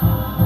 Bye.